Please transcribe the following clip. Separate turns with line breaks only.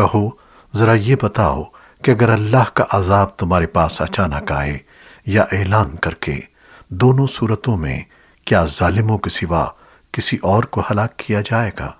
کہو، ذرا یہ بتاؤ کہ اگر اللہ کا عذاب تمہارے پاس اچانک آئے یا اعلان کر کے، دونوں صورتوں میں کیا ظالموں کے سوا کسی اور کو ہلاک کیا جائے گا؟